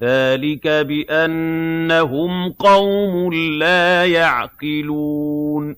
ذَٰلِكَ بِأَنَّهُمْ قَوْمٌ لَّا يَعْقِلُونَ